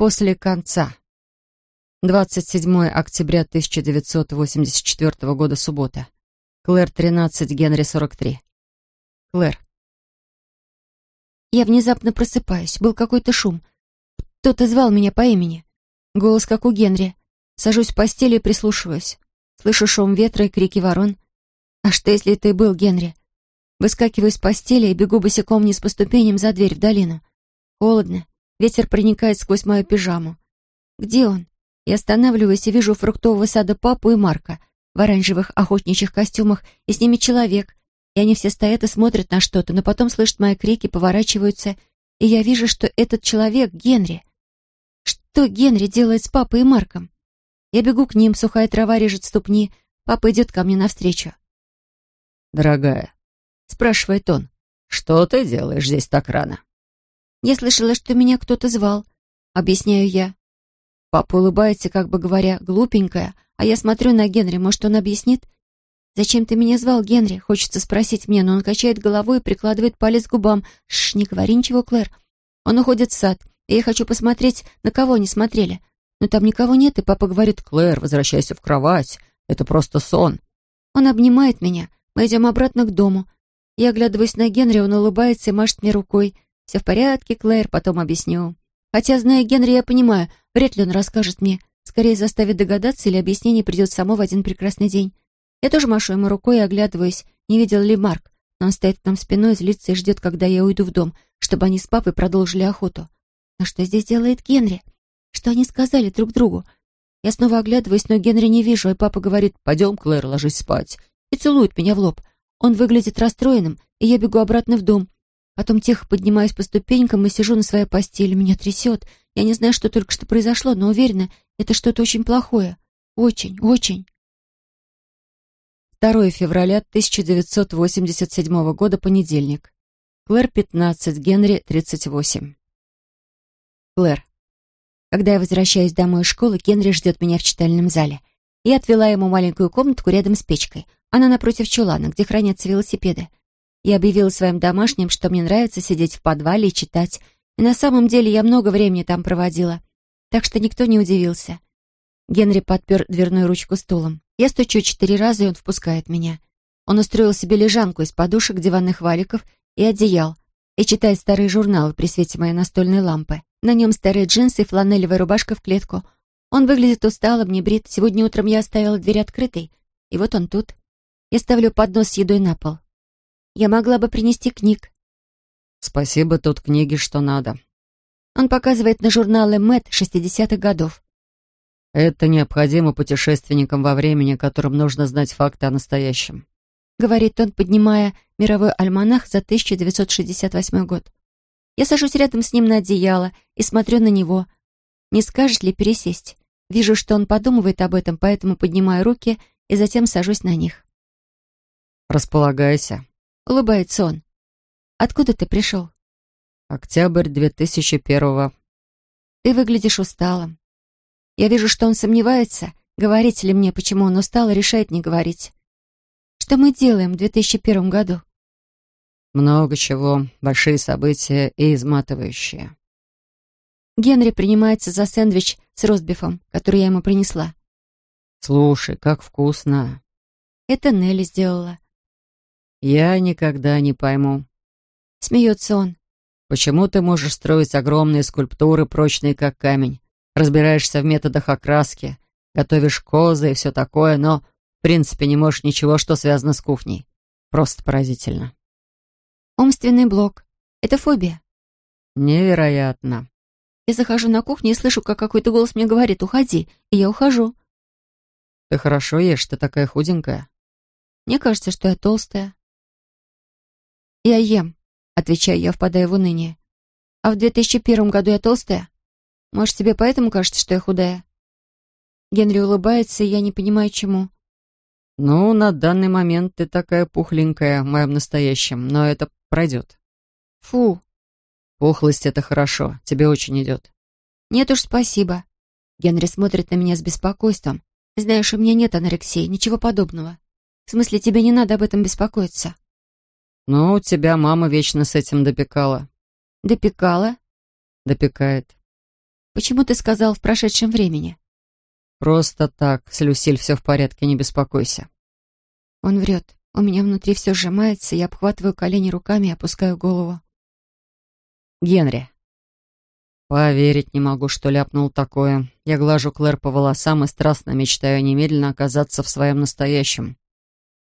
После конца. 27 октября 1984 года, суббота. Клэр, 13, Генри, 43. Клэр. Я внезапно просыпаюсь. Был какой-то шум. Кто-то звал меня по имени. Голос, как у Генри. Сажусь в постели и прислушиваюсь. Слышу шум ветра и крики ворон. А что, если это и был Генри? Выскакиваю из постели и бегу босиком вниз по ступеням за дверь в долину. Холодно. Ветер проникает сквозь мою пижаму. Где он? Я останавливаюсь и вижу фруктового сада папу и Марка в оранжевых охотничьих костюмах, и с ними человек. И они все стоят и смотрят на что-то, но потом слышат мои крики, поворачиваются, и я вижу, что этот человек — Генри. Что Генри делает с папой и Марком? Я бегу к ним, сухая трава режет ступни. Папа идет ко мне навстречу. «Дорогая», — спрашивает он, — «что ты делаешь здесь так рано?» «Я слышала, что меня кто-то звал», — объясняю я. Папа улыбается, как бы говоря, глупенькая, а я смотрю на Генри, может, он объяснит? «Зачем ты меня звал, Генри?» Хочется спросить мне, но он качает головой и прикладывает палец к губам. «Шш, не говори ничего, Клэр». Он уходит в сад, и я хочу посмотреть, на кого они смотрели. Но там никого нет, и папа говорит, «Клэр, возвращайся в кровать. Это просто сон». Он обнимает меня. Мы идем обратно к дому. Я оглядываюсь на Генри, он улыбается и машет мне рукой. «Все в порядке, Клэр, потом объясню». Хотя, зная Генри, я понимаю, вряд ли он расскажет мне. Скорее заставит догадаться или объяснение придет само в один прекрасный день. Я тоже машу ему рукой и оглядываюсь, не видел ли Марк. Но он стоит там спиной, злится и ждет, когда я уйду в дом, чтобы они с папой продолжили охоту. Но что здесь делает Генри? Что они сказали друг другу? Я снова оглядываюсь, но Генри не вижу, и папа говорит «Пойдем, Клэр, ложись спать». И целует меня в лоб. Он выглядит расстроенным, и я бегу обратно в дом. Потом тихо поднимаюсь по ступенькам и сижу на своей постели. Меня трясет. Я не знаю, что только что произошло, но уверена, это что-то очень плохое. Очень, очень. 2 февраля 1987 года, понедельник. Клэр, 15, Генри, 38. Клэр. Когда я возвращаюсь домой из школы, Генри ждет меня в читальном зале. Я отвела ему маленькую комнатку рядом с печкой. Она напротив чулана, где хранятся велосипеды. Я объявила своим домашним, что мне нравится сидеть в подвале и читать. И на самом деле я много времени там проводила. Так что никто не удивился. Генри подпер дверную ручку стулом. Я стучу четыре раза, и он впускает меня. Он устроил себе лежанку из подушек, диванных валиков и одеял и читает старые журналы при свете моей настольной лампы. На нем старые джинсы и фланелевая рубашка в клетку. Он выглядит усталым, не брит. Сегодня утром я оставила дверь открытой, и вот он тут. Я ставлю поднос с едой на пол. Я могла бы принести книг. Спасибо, тут книги, что надо. Он показывает на журналы Мэт 60-х годов. Это необходимо путешественникам во времени, которым нужно знать факты о настоящем. Говорит он, поднимая мировой альманах за 1968 год. Я сажусь рядом с ним на одеяло и смотрю на него. Не скажет ли пересесть? Вижу, что он подумывает об этом, поэтому поднимаю руки и затем сажусь на них. «Располагайся», — улыбается он. «Откуда ты пришел?» «Октябрь 2001-го». «Ты выглядишь усталым. Я вижу, что он сомневается, говорить ли мне, почему он устал, и решает не говорить. Что мы делаем в 2001 году?» Много чего, большие события и изматывающие. Генри принимается за сэндвич с ростбифом, который я ему принесла. Слушай, как вкусно. Это Нелли сделала. Я никогда не пойму. Смеется он. Почему ты можешь строить огромные скульптуры, прочные как камень, разбираешься в методах окраски, готовишь козы и все такое, но, в принципе, не можешь ничего, что связано с кухней. Просто поразительно. Умственный блок. Это фобия. Невероятно. Я захожу на кухню и слышу, как какой-то голос мне говорит «Уходи», и я ухожу. Ты хорошо ешь, ты такая худенькая. Мне кажется, что я толстая. Я ем, отвечаю я, впадая в уныние. А в 2001 году я толстая? Может, тебе поэтому кажется, что я худая? Генри улыбается, и я не понимаю, чему. Ну, на данный момент ты такая пухленькая в моем настоящем, но это пройдет. Фу. Пухлость — это хорошо, тебе очень идет. Нет уж, спасибо. Генри смотрит на меня с беспокойством. Знаешь, у меня нет анорексии, ничего подобного. В смысле, тебе не надо об этом беспокоиться. Ну, тебя мама вечно с этим допекала. Допекала? Допекает. Почему ты сказал в прошедшем времени?» «Просто так. С Люсиль все в порядке, не беспокойся». Он врет. У меня внутри все сжимается, я обхватываю колени руками и опускаю голову. «Генри». «Поверить не могу, что ляпнул такое. Я глажу Клэр по волосам и страстно мечтаю немедленно оказаться в своем настоящем.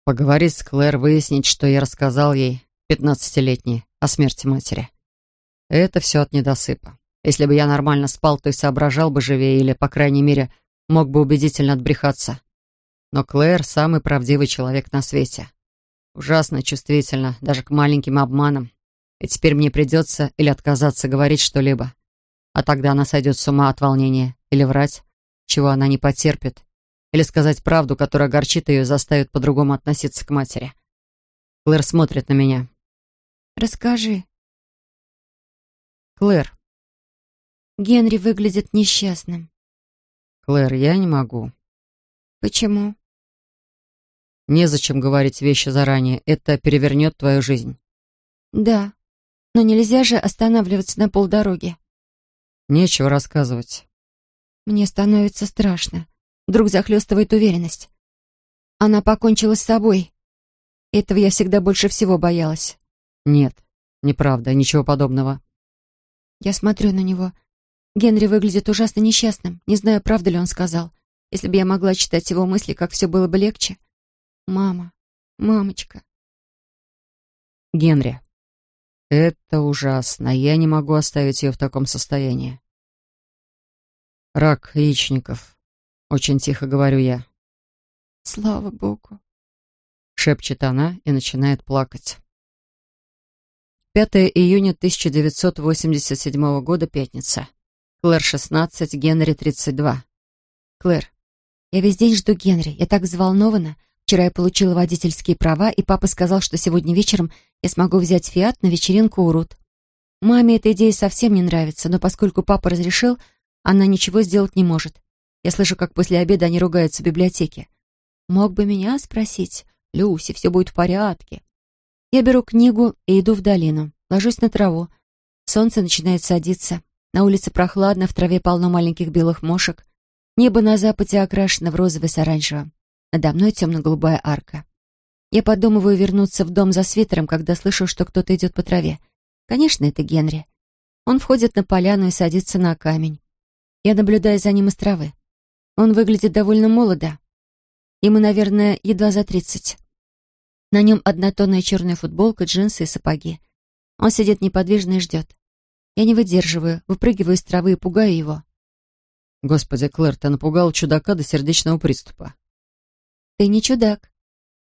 Поговорить с Клэр, выяснить, что я рассказал ей, пятнадцатилетней, о смерти матери. Это все от недосыпа. Если бы я нормально спал, то и соображал бы живее или, по крайней мере, мог бы убедительно отбрехаться. Но Клэр — самый правдивый человек на свете. Ужасно чувствительно, даже к маленьким обманам. И теперь мне придется или отказаться говорить что-либо. А тогда она сойдет с ума от волнения. Или врать, чего она не потерпит. Или сказать правду, которая огорчит ее и заставит по-другому относиться к матери. Клэр смотрит на меня. «Расскажи». «Клэр, Генри выглядит несчастным. Клэр, я не могу. Почему? Незачем говорить вещи заранее. Это перевернет твою жизнь. Да, но нельзя же останавливаться на полдороги. Нечего рассказывать. Мне становится страшно. Вдруг захлестывает уверенность. Она покончила с собой. Этого я всегда больше всего боялась. Нет, неправда, ничего подобного. Я смотрю на него. Генри выглядит ужасно несчастным. Не знаю, правда ли он сказал. Если бы я могла читать его мысли, как все было бы легче. Мама, мамочка. Генри, это ужасно. Я не могу оставить ее в таком состоянии. Рак яичников. Очень тихо говорю я. Слава Богу. Шепчет она и начинает плакать. 5 июня 1987 года, пятница. Клэр 16, Генри 32. Клэр, я весь день жду Генри. Я так взволнована. Вчера я получила водительские права, и папа сказал, что сегодня вечером я смогу взять Фиат на вечеринку у Рут. Маме эта идея совсем не нравится, но поскольку папа разрешил, она ничего сделать не может. Я слышу, как после обеда они ругаются в библиотеке. Мог бы меня спросить. Люси, все будет в порядке. Я беру книгу и иду в долину. Ложусь на траву. Солнце начинает садиться. На улице прохладно, в траве полно маленьких белых мошек. Небо на западе окрашено в розовый с оранжевым. Надо мной темно-голубая арка. Я подумываю вернуться в дом за свитером, когда слышу, что кто-то идет по траве. Конечно, это Генри. Он входит на поляну и садится на камень. Я наблюдаю за ним из травы. Он выглядит довольно молодо. Ему, наверное, едва за тридцать. На нем однотонная черная футболка, джинсы и сапоги. Он сидит неподвижно и ждет. Я не выдерживаю, выпрыгиваю из травы и пугаю его. Господи, Клэр, ты напугал чудака до сердечного приступа. Ты не чудак.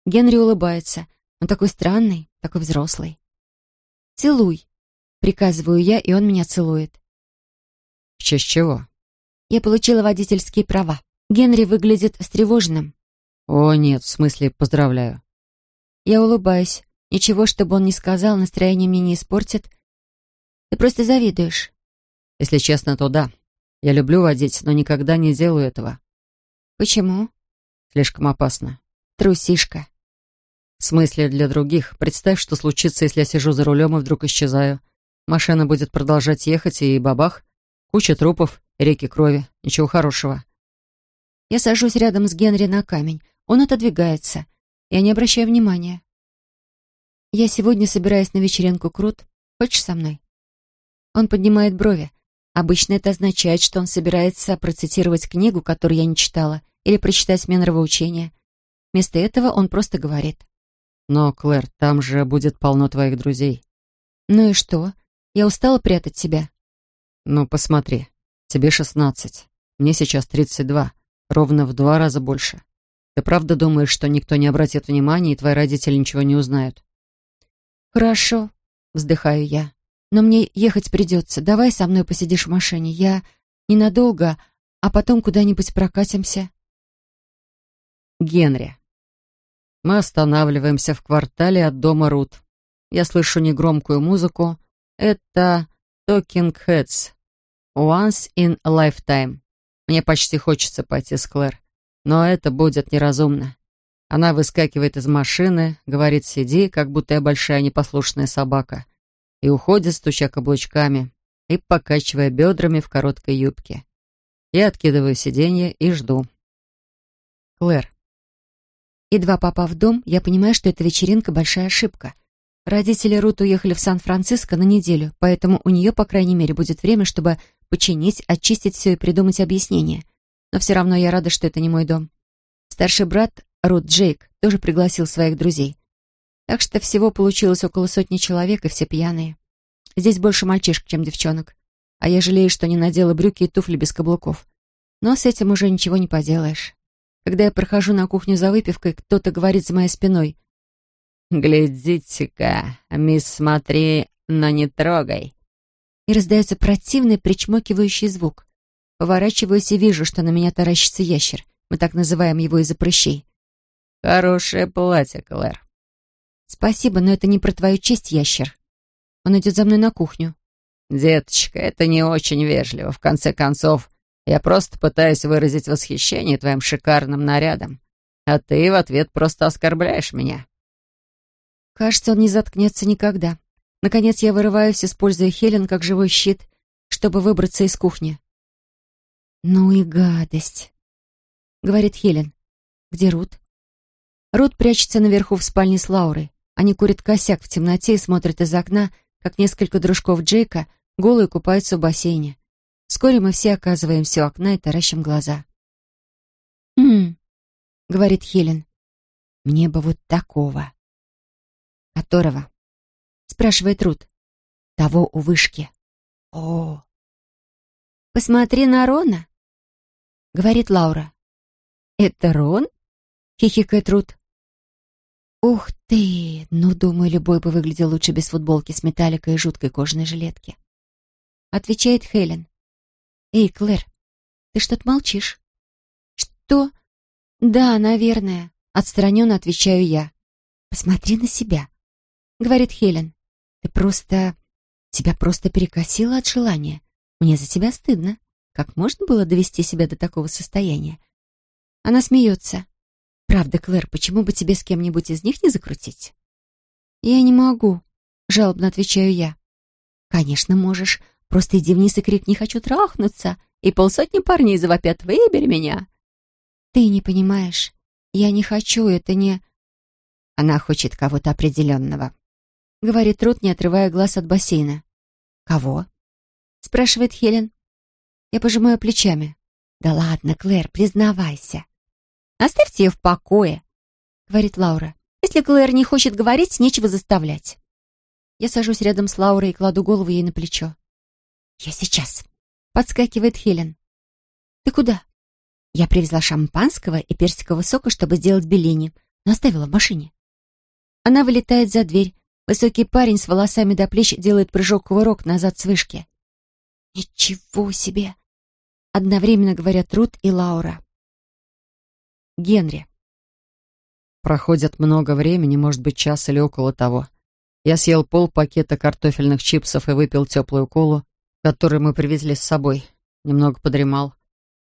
Генри улыбается. Он такой странный, такой взрослый. Целуй. Приказываю я, и он меня целует. В честь чего? Я получила водительские права. Генри выглядит встревоженным. О, нет, в смысле, поздравляю. Я улыбаюсь. Ничего, чтобы он не сказал, настроение мне не испортит, ты просто завидуешь. Если честно, то да. Я люблю водить, но никогда не делаю этого. Почему? Слишком опасно. Трусишка. В смысле, для других. Представь, что случится, если я сижу за рулем и вдруг исчезаю. Машина будет продолжать ехать, и бабах. Куча трупов, реки крови. Ничего хорошего. Я сажусь рядом с Генри на камень. Он отодвигается. Я не обращаю внимания. Я сегодня собираюсь на вечеринку Крут. Хочешь со мной? Он поднимает брови. Обычно это означает, что он собирается процитировать книгу, которую я не читала, или прочитать мне нравоучение. Вместо этого он просто говорит. «Но, Клэр, там же будет полно твоих друзей». «Ну и что? Я устала прятать себя». «Ну, посмотри. Тебе шестнадцать. Мне сейчас тридцать два. Ровно в два раза больше. Ты правда думаешь, что никто не обратит внимания, и твои родители ничего не узнают?» «Хорошо», — вздыхаю я. Но мне ехать придется. Давай со мной посидишь в машине. Я ненадолго, а потом куда-нибудь прокатимся. Генри. Мы останавливаемся в квартале от дома Рут. Я слышу негромкую музыку. Это Talking Heads. Once in a Lifetime. Мне почти хочется пойти с Клэр. Но это будет неразумно. Она выскакивает из машины, говорит «сиди», как будто я большая непослушная собака и уходит, стуча каблучками. и покачивая бедрами в короткой юбке. Я откидываю сиденье и жду. Клэр. Едва попав в дом, я понимаю, что эта вечеринка — большая ошибка. Родители Рут уехали в Сан-Франциско на неделю, поэтому у нее, по крайней мере, будет время, чтобы починить, очистить все и придумать объяснение. Но все равно я рада, что это не мой дом. Старший брат, Рут Джейк, тоже пригласил своих друзей. Так что всего получилось около сотни человек, и все пьяные. Здесь больше мальчишек, чем девчонок. А я жалею, что не надела брюки и туфли без каблуков. Но с этим уже ничего не поделаешь. Когда я прохожу на кухню за выпивкой, кто-то говорит за моей спиной. «Глядите-ка, мисс, смотри, но не трогай». И раздается противный причмокивающий звук. Поворачиваюсь и вижу, что на меня таращится ящер. Мы так называем его из-за прыщей. «Хорошее платье, Клэр». «Спасибо, но это не про твою честь, ящер». Он идет за мной на кухню. «Деточка, это не очень вежливо. В конце концов, я просто пытаюсь выразить восхищение твоим шикарным нарядом, а ты в ответ просто оскорбляешь меня». Кажется, он не заткнется никогда. Наконец я вырываюсь, используя Хелен как живой щит, чтобы выбраться из кухни. «Ну и гадость», — говорит Хелен. «Где Рут?» Рут прячется наверху в спальне с Лаурой. Они курят косяк в темноте и смотрят из окна, как несколько дружков Джейка голые купаются в бассейне. Вскоре мы все оказываемся у окна и таращим глаза. «Хм», — говорит Хелен, — «мне бы вот такого». «Которого?» — спрашивает Рут. «Того у вышки». «О!» «Посмотри на Рона», — говорит Лаура. «Это Рон?» — хихикает Рут. «Ух ты! Ну, думаю, любой бы выглядел лучше без футболки с металликой и жуткой кожаной жилетки». Отвечает Хелен. «Эй, Клэр, ты что-то молчишь?» «Что?» «Да, наверное», — отстраненно отвечаю я. «Посмотри на себя», — говорит Хелен. «Ты просто... Тебя просто перекосило от желания. Мне за тебя стыдно. Как можно было довести себя до такого состояния?» Она смеется. «Правда, Клэр, почему бы тебе с кем-нибудь из них не закрутить?» «Я не могу», — жалобно отвечаю я. «Конечно, можешь. Просто иди вниз и крикни «хочу трахнуться», и полсотни парней завопят «выбери меня». «Ты не понимаешь. Я не хочу, это не...» Она хочет кого-то определенного. Говорит Рут, не отрывая глаз от бассейна. «Кого?» Спрашивает Хелен. Я пожимаю плечами. «Да ладно, Клэр, признавайся». «Оставьте ее в покое», — говорит Лаура. «Если Клэр не хочет говорить, нечего заставлять». Я сажусь рядом с Лаурой и кладу голову ей на плечо. «Я сейчас», — подскакивает Хелен. «Ты куда?» «Я привезла шампанского и персикового сока, чтобы сделать белени, но оставила в машине». Она вылетает за дверь. Высокий парень с волосами до плеч делает прыжок-кувырок назад с вышки. «Ничего себе!» Одновременно говорят Рут и Лаура. Генри. Проходит много времени, может быть, час или около того. Я съел пол пакета картофельных чипсов и выпил теплую колу, которую мы привезли с собой. Немного подремал.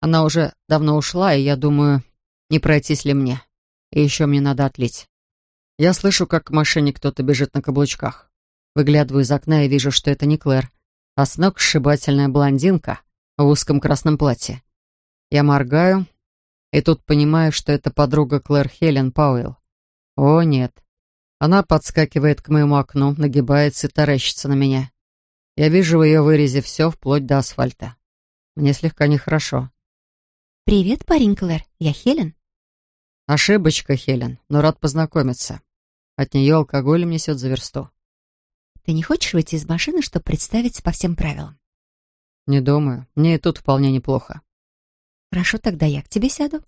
Она уже давно ушла, и я думаю, не пройтись ли мне. И еще мне надо отлить. Я слышу, как к машине кто-то бежит на каблучках. Выглядываю из окна и вижу, что это не Клэр, а с ног сшибательная блондинка в узком красном платье. Я моргаю, и тут понимаю, что это подруга Клэр Хелен Пауэлл. О, нет. Она подскакивает к моему окну, нагибается и таращится на меня. Я вижу в ее вырезе все, вплоть до асфальта. Мне слегка нехорошо. «Привет, парень Клэр, я Хелен». Ошибочка, Хелен, но рад познакомиться. От нее алкоголем несет за версту. Ты не хочешь выйти из машины, чтобы представиться по всем правилам? Не думаю. Мне и тут вполне неплохо. Хорошо, тогда я к тебе сяду.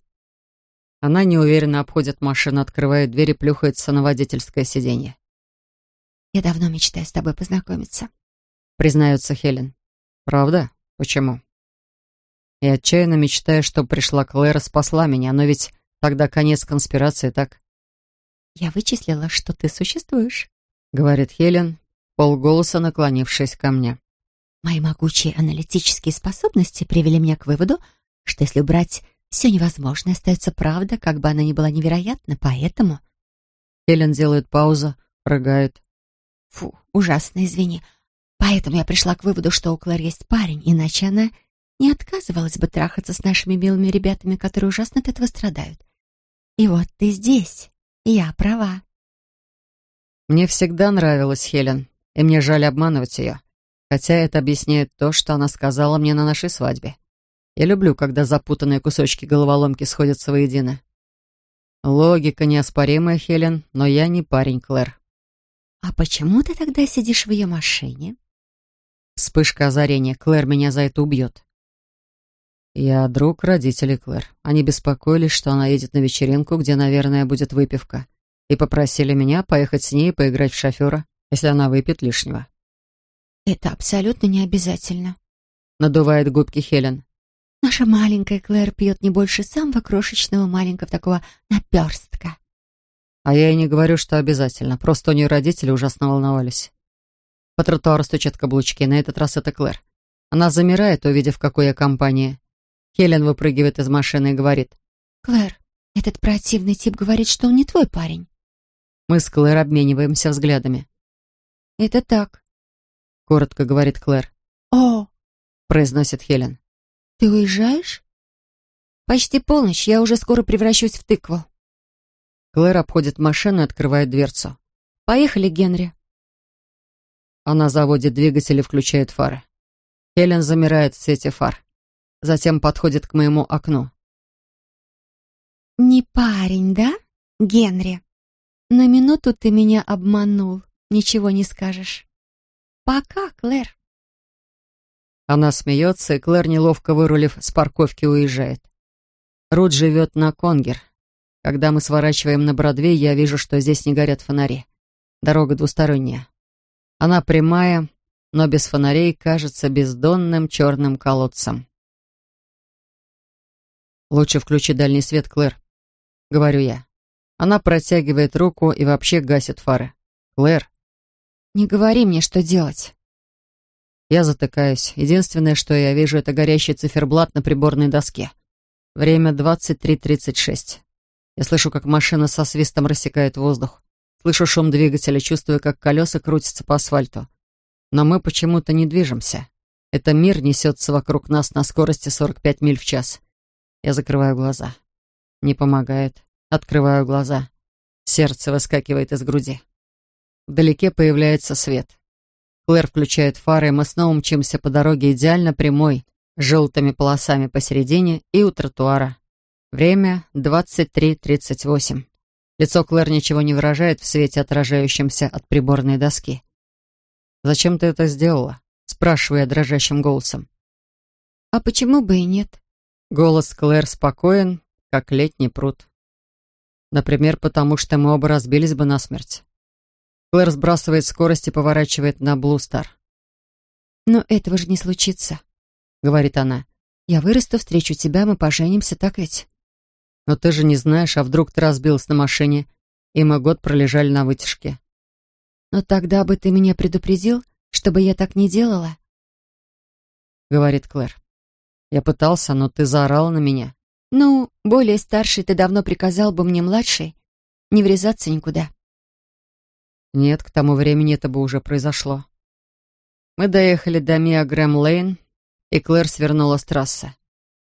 Она неуверенно обходит машину, открывает дверь и плюхается на водительское сиденье. «Я давно мечтаю с тобой познакомиться», — признается Хелен. «Правда? Почему?» И отчаянно мечтаю, что пришла Клэр и спасла меня, но ведь тогда конец конспирации, так? «Я вычислила, что ты существуешь», — говорит Хелен, полголоса наклонившись ко мне. «Мои могучие аналитические способности привели меня к выводу, что если убрать все невозможное, остается правда, как бы она ни была невероятна, поэтому... Хелен делает паузу, рыгает. Фу, ужасно, извини. Поэтому я пришла к выводу, что у Клэр есть парень, иначе она не отказывалась бы трахаться с нашими милыми ребятами, которые ужасно от этого страдают. И вот ты здесь. Я права. Мне всегда нравилась Хелен, и мне жаль обманывать ее. Хотя это объясняет то, что она сказала мне на нашей свадьбе. Я люблю, когда запутанные кусочки головоломки сходятся воедино. Логика неоспоримая, Хелен, но я не парень, Клэр. А почему ты тогда сидишь в ее машине? Вспышка озарения. Клэр меня за это убьет. Я друг родителей Клэр. Они беспокоились, что она едет на вечеринку, где, наверное, будет выпивка, и попросили меня поехать с ней и поиграть в шофера, если она выпьет лишнего. Это абсолютно не обязательно. Надувает губки Хелен. Наша маленькая Клэр пьет не больше самого крошечного маленького такого наперстка. А я и не говорю, что обязательно. Просто у нее родители ужасно волновались. По тротуару стучат каблучки. На этот раз это Клэр. Она замирает, увидев, в какой я компании. Хелен выпрыгивает из машины и говорит. «Клэр, этот противный тип говорит, что он не твой парень». Мы с Клэр обмениваемся взглядами. «Это так», — коротко говорит Клэр. «О!» — произносит Хелен. «Ты уезжаешь?» «Почти полночь, я уже скоро превращусь в тыкву». Клэр обходит машину и открывает дверцу. «Поехали, Генри». Она заводит двигатель и включает фары. Хелен замирает в свете фар затем подходит к моему окну. «Не парень, да, Генри? На минуту ты меня обманул, ничего не скажешь. Пока, Клэр». Она смеется, и Клэр, неловко вырулив с парковки, уезжает. Рут живет на Конгер. Когда мы сворачиваем на Бродвей, я вижу, что здесь не горят фонари. Дорога двусторонняя. Она прямая, но без фонарей кажется бездонным черным колодцем. «Лучше включи дальний свет, Клэр», — говорю я. Она протягивает руку и вообще гасит фары. «Клэр». «Не говори мне, что делать». Я затыкаюсь. Единственное, что я вижу, это горящий циферблат на приборной доске. Время 23.36. Я слышу, как машина со свистом рассекает воздух. Слышу шум двигателя, чувствую, как колеса крутятся по асфальту. Но мы почему-то не движемся. Это мир несется вокруг нас на скорости 45 миль в час. Я закрываю глаза. Не помогает. Открываю глаза. Сердце выскакивает из груди. Вдалеке появляется свет. Клэр включает фары, и мы снова мчимся по дороге идеально прямой, с желтыми полосами посередине и у тротуара. Время 23.38. Лицо Клэр ничего не выражает в свете, отражающемся от приборной доски. «Зачем ты это сделала?» — спрашиваю я дрожащим голосом. «А почему бы и нет?» Голос Клэр спокоен, как летний пруд. Например, потому что мы оба разбились бы насмерть. Клэр сбрасывает скорость и поворачивает на Блустар. «Но этого же не случится», — говорит она. «Я вырасту, встречу тебя, мы поженимся, так ведь?» «Но ты же не знаешь, а вдруг ты разбилась на машине, и мы год пролежали на вытяжке». «Но тогда бы ты меня предупредил, чтобы я так не делала?» — говорит Клэр. Я пытался, но ты заорала на меня. Ну, более старший ты давно приказал бы мне младшей не врезаться никуда. Нет, к тому времени это бы уже произошло. Мы доехали до Миа Грэм Лейн, и Клэр свернула с трассы.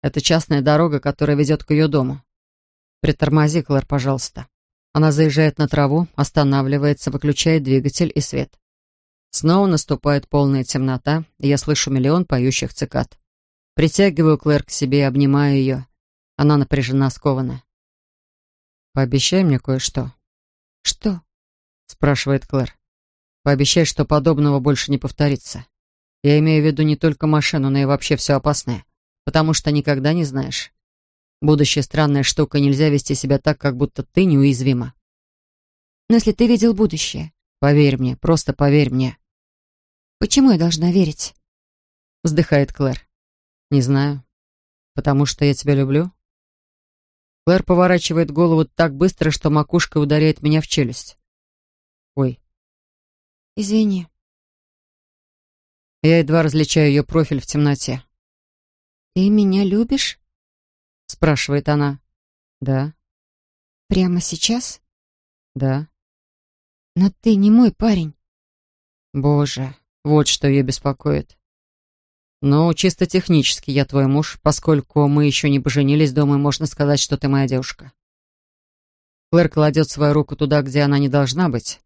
Это частная дорога, которая ведет к ее дому. Притормози, Клэр, пожалуйста. Она заезжает на траву, останавливается, выключает двигатель и свет. Снова наступает полная темнота, и я слышу миллион поющих цикад. Притягиваю Клэр к себе и обнимаю ее. Она напряжена, скована. «Пообещай мне кое-что». «Что?» — спрашивает Клэр. «Пообещай, что подобного больше не повторится. Я имею в виду не только машину, но и вообще все опасное, потому что никогда не знаешь. Будущее странная штука, нельзя вести себя так, как будто ты неуязвима». «Но если ты видел будущее...» «Поверь мне, просто поверь мне». «Почему я должна верить?» — вздыхает Клэр. Не знаю. Потому что я тебя люблю? Клэр поворачивает голову так быстро, что макушка ударяет меня в челюсть. Ой. Извини. Я едва различаю ее профиль в темноте. «Ты меня любишь?» — спрашивает она. «Да». «Прямо сейчас?» «Да». «Но ты не мой парень». «Боже, Вот что ее беспокоит. Ну, чисто технически я твой муж, поскольку мы еще не поженились, думаю, можно сказать, что ты моя девушка. Клэр кладет свою руку туда, где она не должна быть.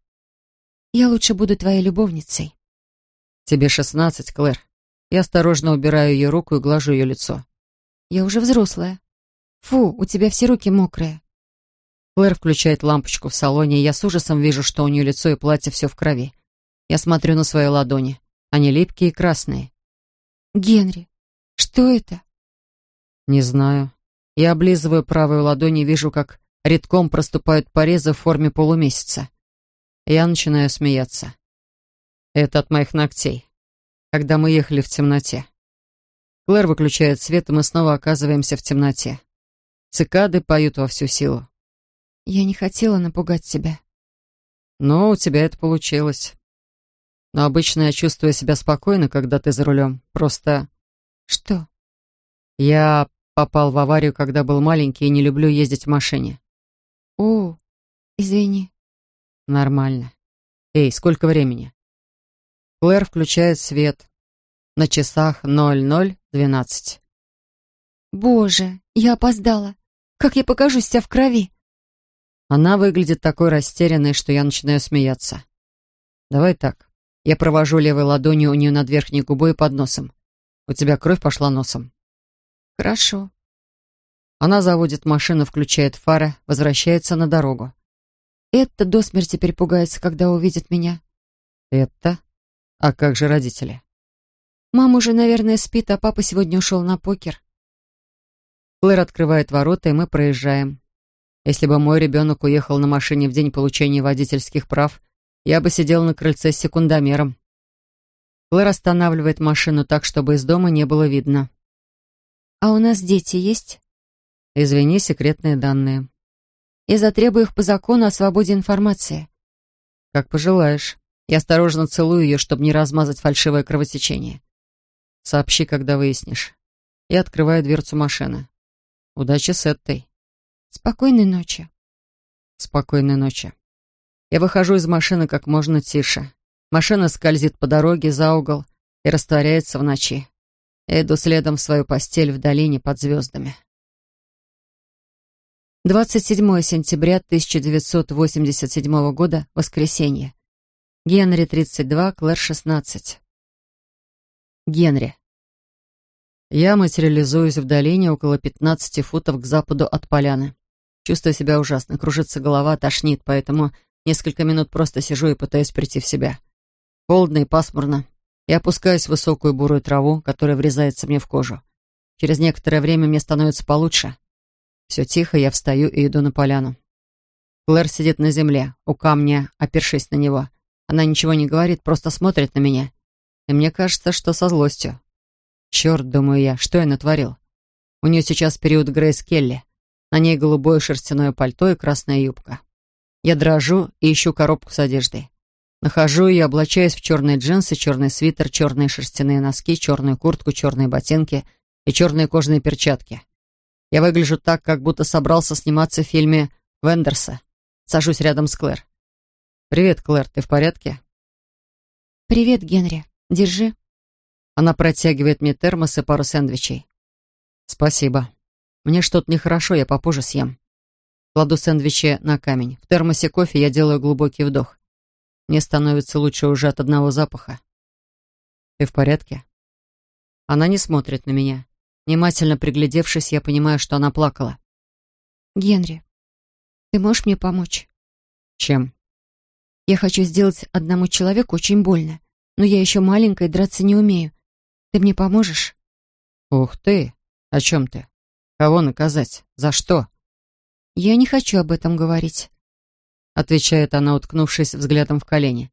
Я лучше буду твоей любовницей. Тебе шестнадцать, Клэр. Я осторожно убираю ее руку и глажу ее лицо. Я уже взрослая. Фу, у тебя все руки мокрые. Клэр включает лампочку в салоне, и я с ужасом вижу, что у нее лицо и платье все в крови. Я смотрю на свои ладони. Они липкие и красные. Генри, что это? Не знаю. Я облизываю правую ладонь и вижу, как редком проступают порезы в форме полумесяца. Я начинаю смеяться. Это от моих ногтей. Когда мы ехали в темноте. Клэр выключает свет, и мы снова оказываемся в темноте. Цикады поют во всю силу. Я не хотела напугать тебя. Но у тебя это получилось. Но обычно я чувствую себя спокойно, когда ты за рулем. Просто... Что? Я попал в аварию, когда был маленький и не люблю ездить в машине. О, извини. Нормально. Эй, сколько времени? Клэр включает свет. На часах 00.12. Боже, я опоздала. Как я покажусь вся в крови? Она выглядит такой растерянной, что я начинаю смеяться. Давай так. Я провожу левой ладонью у нее над верхней губой и под носом. У тебя кровь пошла носом. Хорошо. Она заводит машину, включает фары, возвращается на дорогу. Это до смерти перепугается, когда увидит меня. Это? А как же родители? Мама уже, наверное, спит, а папа сегодня ушел на покер. Клэр открывает ворота, и мы проезжаем. Если бы мой ребенок уехал на машине в день получения водительских прав, я бы сидел на крыльце с секундомером. Клэр останавливает машину так, чтобы из дома не было видно. «А у нас дети есть?» «Извини, секретные данные». «Я затребую их по закону о свободе информации». «Как пожелаешь». Я осторожно целую ее, чтобы не размазать фальшивое кровотечение. Сообщи, когда выяснишь. И открываю дверцу машины. Удачи с этой. Спокойной ночи. Спокойной ночи. Я выхожу из машины как можно тише. Машина скользит по дороге за угол и растворяется в ночи. Я иду следом в свою постель в долине под звездами. 27 сентября 1987 года, воскресенье. Генри, 32, Клэр, 16. Генри. Я материализуюсь в долине около 15 футов к западу от поляны. Чувствую себя ужасно, кружится голова, тошнит, поэтому несколько минут просто сижу и пытаюсь прийти в себя. Холодно и пасмурно. Я опускаюсь в высокую бурую траву, которая врезается мне в кожу. Через некоторое время мне становится получше. Все тихо, я встаю и иду на поляну. Клэр сидит на земле, у камня, опершись на него — она ничего не говорит, просто смотрит на меня. И мне кажется, что со злостью. Черт, думаю я, что я натворил? У нее сейчас период Грейс Келли. На ней голубое шерстяное пальто и красная юбка. Я дрожу и ищу коробку с одеждой. Нахожу ее, облачаюсь в черные джинсы, черный свитер, черные шерстяные носки, черную куртку, черные ботинки и черные кожаные перчатки. Я выгляжу так, как будто собрался сниматься в фильме Вендерса. Сажусь рядом с Клэр. «Привет, Клэр, ты в порядке?» «Привет, Генри. Держи». Она протягивает мне термос и пару сэндвичей. «Спасибо. Мне что-то нехорошо, я попозже съем». Кладу сэндвичи на камень. В термосе кофе я делаю глубокий вдох. Мне становится лучше уже от одного запаха. «Ты в порядке?» Она не смотрит на меня. Внимательно приглядевшись, я понимаю, что она плакала. «Генри, ты можешь мне помочь?» «Чем?» Я хочу сделать одному человеку очень больно, но я еще маленькая и драться не умею. Ты мне поможешь?» «Ух ты! О чем ты? Кого наказать? За что?» «Я не хочу об этом говорить», — отвечает она, уткнувшись взглядом в колени.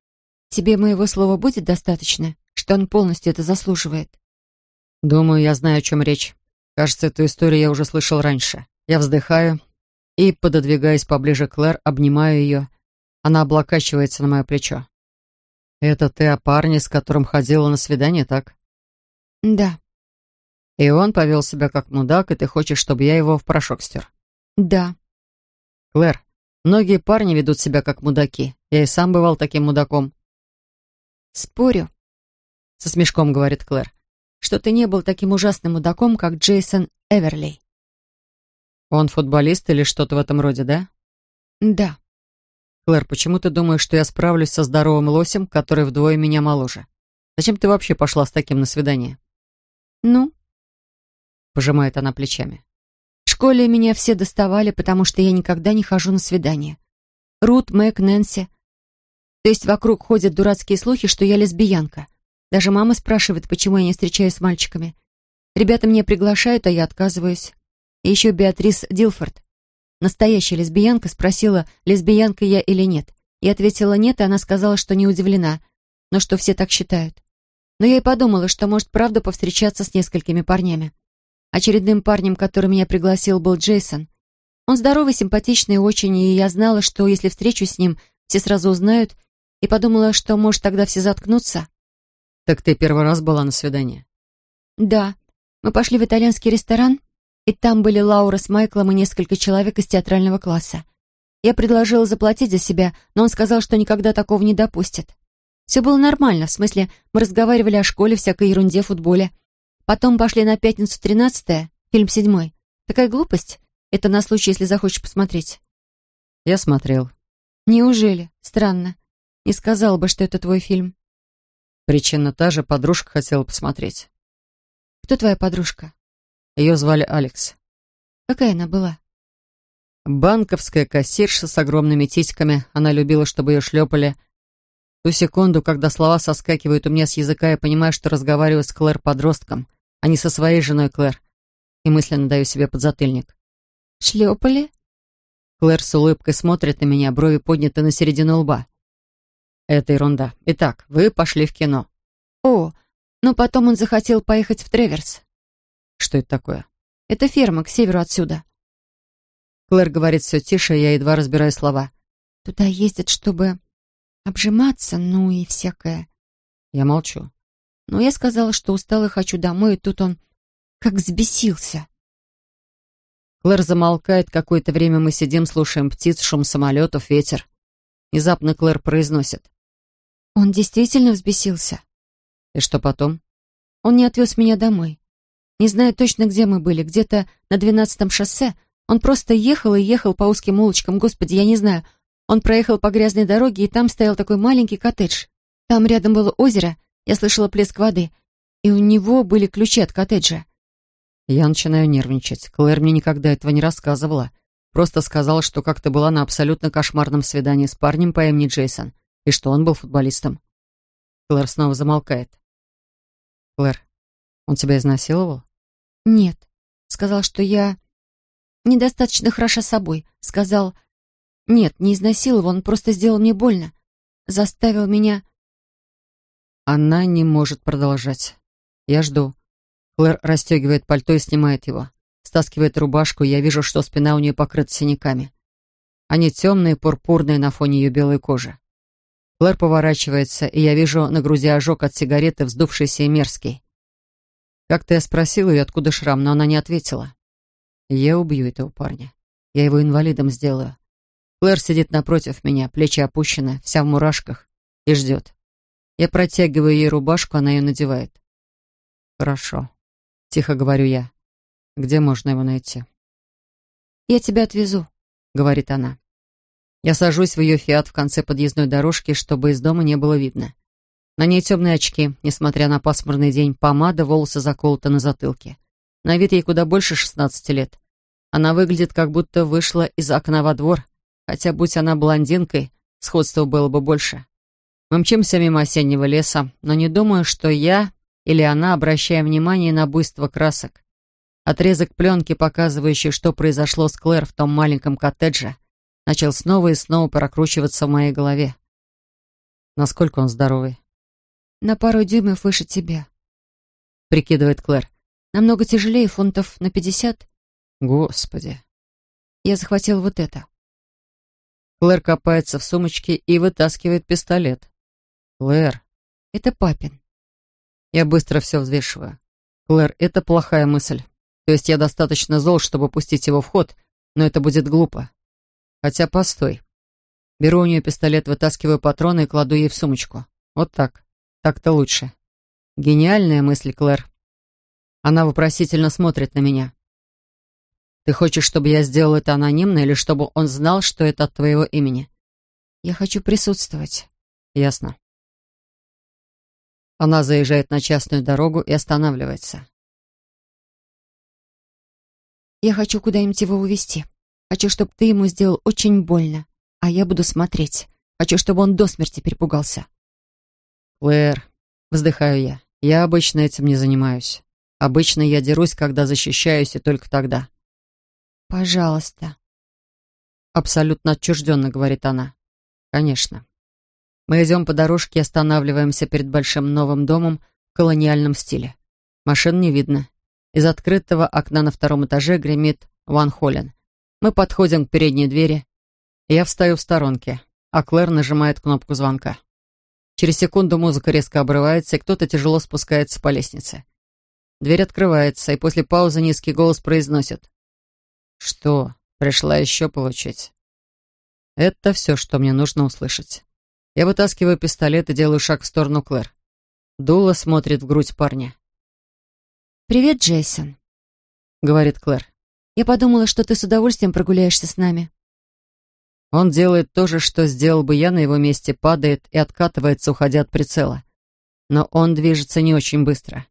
«Тебе моего слова будет достаточно, что он полностью это заслуживает?» «Думаю, я знаю, о чем речь. Кажется, эту историю я уже слышал раньше. Я вздыхаю и, пододвигаясь поближе к Клэр, обнимаю ее она облокачивается на мое плечо. «Это ты о парне, с которым ходила на свидание, так?» «Да». «И он повел себя как мудак, и ты хочешь, чтобы я его в порошок стер?» «Да». «Клэр, многие парни ведут себя как мудаки. Я и сам бывал таким мудаком». «Спорю. со смешком говорит Клэр, что ты не был таким ужасным мудаком, как Джейсон Эверли. Он футболист или что-то в этом роде, да? Да. Клэр, почему ты думаешь, что я справлюсь со здоровым лосем, который вдвое меня моложе? Зачем ты вообще пошла с таким на свидание? Ну? Пожимает она плечами. Школе меня все доставали, потому что я никогда не хожу на свидания. Рут, Мэг, Нэнси. То есть вокруг ходят дурацкие слухи, что я лесбиянка. Даже мама спрашивает, почему я не встречаюсь с мальчиками. Ребята меня приглашают, а я отказываюсь. И еще Беатрис Дилфорд, настоящая лесбиянка, спросила, лесбиянка я или нет. Я ответила нет, и она сказала, что не удивлена, но что все так считают. Но я и подумала, что может правда повстречаться с несколькими парнями. Очередным парнем, который меня пригласил, был Джейсон. Он здоровый, симпатичный очень, и я знала, что если встречусь с ним, все сразу узнают, и подумала, что, может, тогда все заткнутся. «Так ты первый раз была на свидании?» «Да. Мы пошли в итальянский ресторан, и там были Лаура с Майклом и несколько человек из театрального класса. Я предложила заплатить за себя, но он сказал, что никогда такого не допустит. Все было нормально, в смысле, мы разговаривали о школе, всякой ерунде, футболе. Потом пошли на пятницу 13 фильм седьмой. Такая глупость. Это на случай, если захочешь посмотреть. Я смотрел. Неужели? Странно. Не сказал бы, что это твой фильм. Причина та же, подружка хотела посмотреть. Кто твоя подружка? Ее звали Алекс. Какая она была? Банковская кассирша с огромными титьками. Она любила, чтобы ее шлепали. Ту секунду, когда слова соскакивают у меня с языка, я понимаю, что разговариваю с Клэр подростком, а не со своей женой Клэр. И мысленно даю себе подзатыльник. «Шлепали?» Клэр с улыбкой смотрит на меня, брови подняты на середину лба. «Это ерунда. Итак, вы пошли в кино». «О, но потом он захотел поехать в Треверс». Что это такое? Это ферма к северу отсюда. Клэр говорит все тише, я едва разбираю слова. Туда ездят, чтобы обжиматься, ну и всякое. Я молчу. Но я сказала, что устала и хочу домой, и тут он как взбесился. Клэр замолкает, какое-то время мы сидим, слушаем птиц, шум самолетов, ветер. Внезапно Клэр произносит. Он действительно взбесился. И что потом? Он не отвез меня домой. Не знаю точно, где мы были, где-то на двенадцатом шоссе. Он просто ехал и ехал по узким улочкам, господи, я не знаю. Он проехал по грязной дороге, и там стоял такой маленький коттедж. Там рядом было озеро, я слышала плеск воды, и у него были ключи от коттеджа. Я начинаю нервничать. Клэр мне никогда этого не рассказывала. Просто сказала, что как-то была на абсолютно кошмарном свидании с парнем по имени Джейсон, и что он был футболистом. Клэр снова замолкает. «Клэр, он тебя изнасиловал?» «Нет». Сказал, что я недостаточно хороша собой. Сказал, нет, не изнасиловал, он просто сделал мне больно. Заставил меня... Она не может продолжать. Я жду. Клэр расстегивает пальто и снимает его. Стаскивает рубашку, и я вижу, что спина у нее покрыта синяками. Они темные, пурпурные на фоне ее белой кожи. Клэр поворачивается, и я вижу на груди ожог от сигареты, вздувшийся и мерзкий. Как-то я спросила ее, откуда шрам, но она не ответила. Я убью этого парня. Я его инвалидом сделаю. Клэр сидит напротив меня, плечи опущены, вся в мурашках, и ждет. Я протягиваю ей рубашку, она ее надевает. «Хорошо», — тихо говорю я. «Где можно его найти?» «Я тебя отвезу», — говорит она. Я сажусь в ее фиат в конце подъездной дорожки, чтобы из дома не было видно. На ней темные очки, несмотря на пасмурный день, помада, волосы заколоты на затылке. На вид ей куда больше 16 лет. Она выглядит, как будто вышла из окна во двор, хотя, будь она блондинкой, сходства было бы больше. Мы мчимся мимо осеннего леса, но не думаю, что я или она обращаем внимание на буйство красок. Отрезок пленки, показывающий, что произошло с Клэр в том маленьком коттедже, начал снова и снова прокручиваться в моей голове. Насколько он здоровый? на пару дюймов выше тебя», — прикидывает Клэр. «Намного тяжелее, фунтов на пятьдесят». «Господи». Я захватил вот это. Клэр копается в сумочке и вытаскивает пистолет. «Клэр». «Это папин». Я быстро все взвешиваю. «Клэр, это плохая мысль. То есть я достаточно зол, чтобы пустить его в ход, но это будет глупо. Хотя постой. Беру у нее пистолет, вытаскиваю патроны и кладу ей в сумочку. Вот так. Так-то лучше. Гениальная мысль, Клэр. Она вопросительно смотрит на меня. Ты хочешь, чтобы я сделал это анонимно или чтобы он знал, что это от твоего имени? Я хочу присутствовать. Ясно. Она заезжает на частную дорогу и останавливается. Я хочу куда-нибудь его увезти. Хочу, чтобы ты ему сделал очень больно, а я буду смотреть. Хочу, чтобы он до смерти перепугался. Клэр, вздыхаю я, я обычно этим не занимаюсь. Обычно я дерусь, когда защищаюсь, и только тогда. «Пожалуйста». Абсолютно отчужденно, говорит она. «Конечно». Мы идем по дорожке и останавливаемся перед большим новым домом в колониальном стиле. Машин не видно. Из открытого окна на втором этаже гремит Ван Холлен. Мы подходим к передней двери. Я встаю в сторонке, а Клэр нажимает кнопку звонка. Через секунду музыка резко обрывается, и кто-то тяжело спускается по лестнице. Дверь открывается, и после паузы низкий голос произносит. Что, пришла еще получить? Это все, что мне нужно услышать. Я вытаскиваю пистолет и делаю шаг в сторону Клэр. Дула смотрит в грудь парня. «Привет, Джейсон», — говорит Клэр. «Я подумала, что ты с удовольствием прогуляешься с нами». Он делает то же, что сделал бы я на его месте, падает и откатывается, уходя от прицела. Но он движется не очень быстро.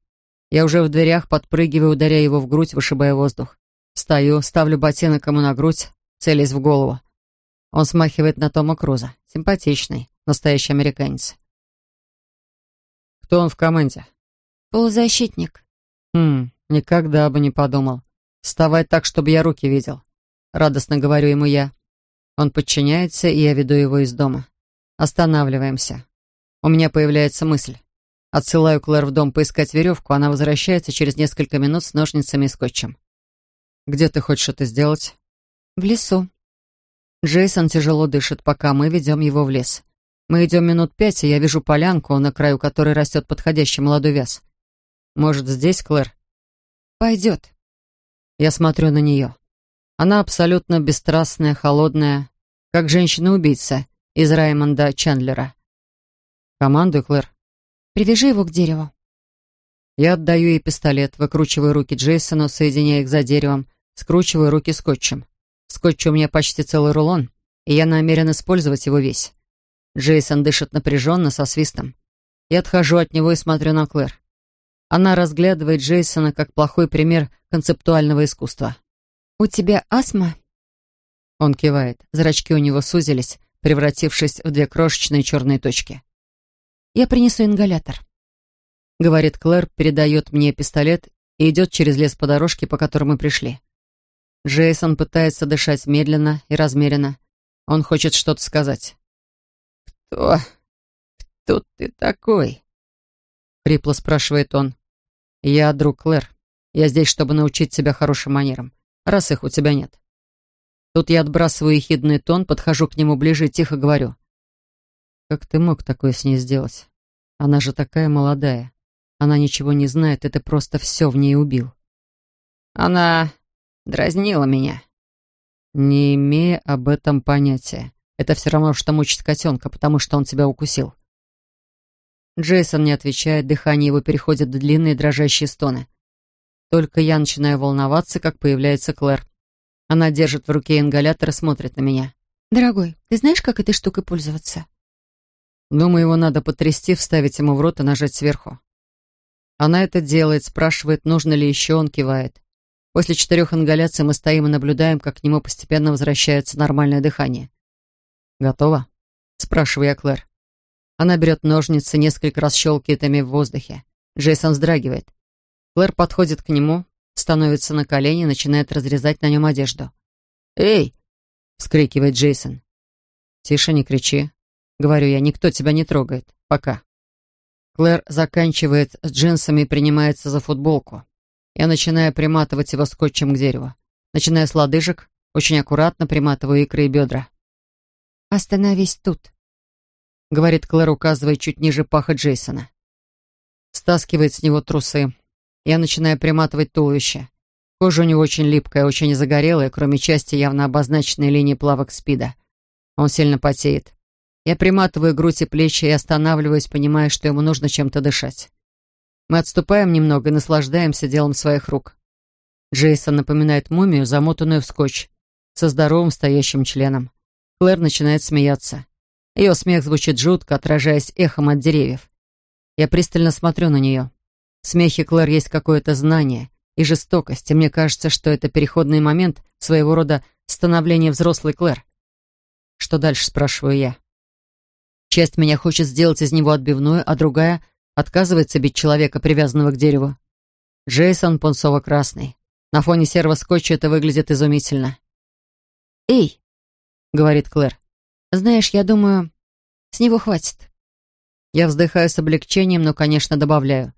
Я уже в дверях подпрыгиваю, ударяя его в грудь, вышибая воздух. Встаю, ставлю ботинок ему на грудь, целясь в голову. Он смахивает на Тома Круза. Симпатичный, настоящий американец. Кто он в команде? Полузащитник. Хм, никогда бы не подумал. Вставай так, чтобы я руки видел. Радостно говорю ему я. Он подчиняется, и я веду его из дома. Останавливаемся. У меня появляется мысль. Отсылаю Клэр в дом поискать веревку, она возвращается через несколько минут с ножницами и скотчем. «Где ты хочешь это сделать?» «В лесу». Джейсон тяжело дышит, пока мы ведем его в лес. Мы идем минут пять, и я вижу полянку, на краю которой растет подходящий молодой вяз. «Может, здесь, Клэр?» «Пойдет». Я смотрю на нее. Она абсолютно бесстрастная, холодная, как женщина-убийца из Раймонда Чандлера. «Командуй, Клэр». «Привяжи его к дереву». Я отдаю ей пистолет, выкручиваю руки Джейсону, соединяя их за деревом, Скручиваю руки скотчем. Скотч у меня почти целый рулон, и я намерен использовать его весь. Джейсон дышит напряженно, со свистом. Я отхожу от него и смотрю на Клэр. Она разглядывает Джейсона как плохой пример концептуального искусства. «У тебя астма?» Он кивает. Зрачки у него сузились, превратившись в две крошечные черные точки. «Я принесу ингалятор», — говорит Клэр, передает мне пистолет и идет через лес по дорожке, по которой мы пришли. Джейсон пытается дышать медленно и размеренно. Он хочет что-то сказать. «Кто? Кто ты такой?» Хрипло спрашивает он. «Я друг Клэр. Я здесь, чтобы научить тебя хорошим манерам, раз их у тебя нет». Тут я отбрасываю ехидный тон, подхожу к нему ближе и тихо говорю. «Как ты мог такое с ней сделать? Она же такая молодая. Она ничего не знает, и ты просто все в ней убил». «Она дразнила меня. Не имея об этом понятия. Это все равно, что мучить котенка, потому что он тебя укусил. Джейсон не отвечает, дыхание его переходит в длинные дрожащие стоны. Только я начинаю волноваться, как появляется Клэр. Она держит в руке ингалятор и смотрит на меня. «Дорогой, ты знаешь, как этой штукой пользоваться?» Думаю, его надо потрясти, вставить ему в рот и нажать сверху. Она это делает, спрашивает, нужно ли еще, он кивает. После четырех ингаляций мы стоим и наблюдаем, как к нему постепенно возвращается нормальное дыхание. «Готово?» — спрашиваю я Клэр. Она берет ножницы, несколько раз щелкает ими в воздухе. Джейсон вздрагивает. Клэр подходит к нему, становится на колени и начинает разрезать на нем одежду. «Эй!» — вскрикивает Джейсон. «Тише, не кричи», — говорю я, — «никто тебя не трогает. Пока». Клэр заканчивает с джинсами и принимается за футболку. Я начинаю приматывать его скотчем к дереву. Начиная с лодыжек, очень аккуратно приматываю икры и бедра. «Остановись тут», — говорит Клэр, указывая чуть ниже паха Джейсона. Стаскивает с него трусы. Я начинаю приматывать туловище. Кожа у него очень липкая, очень загорелая, кроме части явно обозначенной линии плавок спида. Он сильно потеет. Я приматываю грудь и плечи и останавливаюсь, понимая, что ему нужно чем-то дышать. Мы отступаем немного и наслаждаемся делом своих рук. Джейсон напоминает мумию, замотанную в скотч, со здоровым стоящим членом. Клэр начинает смеяться. Ее смех звучит жутко, отражаясь эхом от деревьев. Я пристально смотрю на нее. В смехе Клэр есть какое-то знание и жестокость, и мне кажется, что это переходный момент своего рода становления взрослой Клэр. Что дальше, спрашиваю я. Часть меня хочет сделать из него отбивную, а другая отказывается бить человека, привязанного к дереву. Джейсон пунцово-красный. На фоне серого скотча это выглядит изумительно. «Эй!» — говорит Клэр. «Знаешь, я думаю, с него хватит». Я вздыхаю с облегчением, но, конечно, добавляю.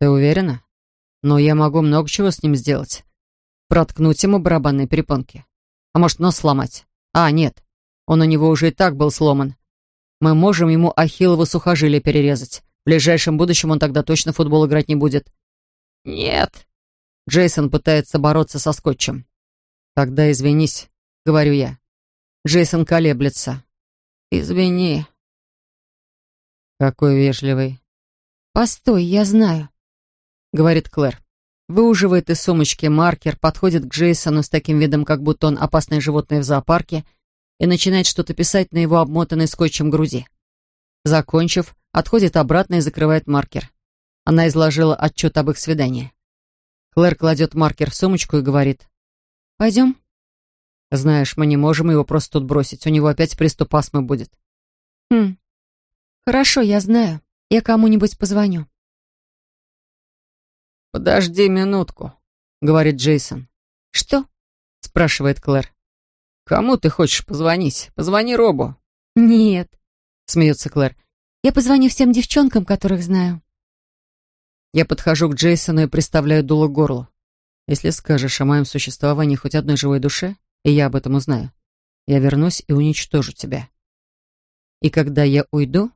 «Ты уверена? Но я могу много чего с ним сделать. Проткнуть ему барабанные перепонки. А может, нос сломать? А, нет. Он у него уже и так был сломан. Мы можем ему ахиллово сухожилие перерезать. В ближайшем будущем он тогда точно в футбол играть не будет». «Нет». Джейсон пытается бороться со скотчем. «Тогда извинись», — говорю я. Джейсон колеблется. «Извини». «Какой вежливый». «Постой, я знаю», — говорит Клэр. Выуживает из сумочки маркер, подходит к Джейсону с таким видом, как будто он опасное животное в зоопарке, и начинает что-то писать на его обмотанной скотчем груди. Закончив, отходит обратно и закрывает маркер. Она изложила отчет об их свидании. Клэр кладет маркер в сумочку и говорит. «Пойдем?» «Знаешь, мы не можем его просто тут бросить. У него опять приступ астмы будет». «Хм. Хорошо, я знаю. Я кому-нибудь позвоню». «Подожди минутку», — говорит Джейсон. «Что?» — спрашивает Клэр. «Кому ты хочешь позвонить? Позвони Робу». «Нет», — смеется Клэр. «Я позвоню всем девчонкам, которых знаю». Я подхожу к Джейсону и приставляю дуло к горлу. Если скажешь о моем существовании хоть одной живой душе, и я об этом узнаю, я вернусь и уничтожу тебя. И когда я уйду,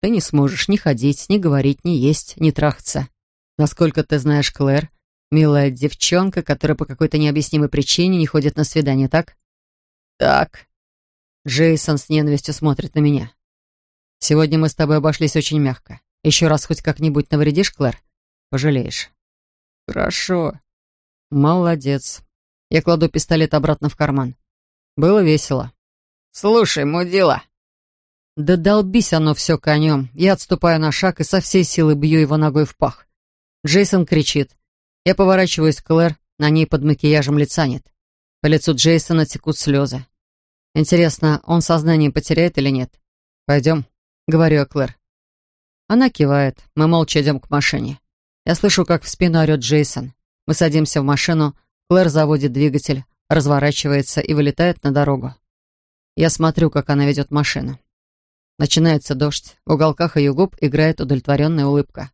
ты не сможешь ни ходить, ни говорить, ни есть, ни трахаться. Насколько ты знаешь Клэр, милая девчонка, которая по какой-то необъяснимой причине не ходит на свидание, так? Так. Джейсон с ненавистью смотрит на меня. Сегодня мы с тобой обошлись очень мягко. Еще раз хоть как-нибудь навредишь, Клэр? Пожалеешь. Хорошо. Молодец. Я кладу пистолет обратно в карман. Было весело. Слушай, мудила. Да долбись оно все конем. Я отступаю на шаг и со всей силы бью его ногой в пах. Джейсон кричит. Я поворачиваюсь к Клэр, на ней под макияжем лица нет. По лицу Джейсона текут слезы. Интересно, он сознание потеряет или нет? Пойдем, говорю я Клэр. Она кивает. Мы молча идем к машине. Я слышу, как в спину орет Джейсон. Мы садимся в машину. Клэр заводит двигатель, разворачивается и вылетает на дорогу. Я смотрю, как она ведет машину. Начинается дождь. В уголках ее губ играет удовлетворенная улыбка.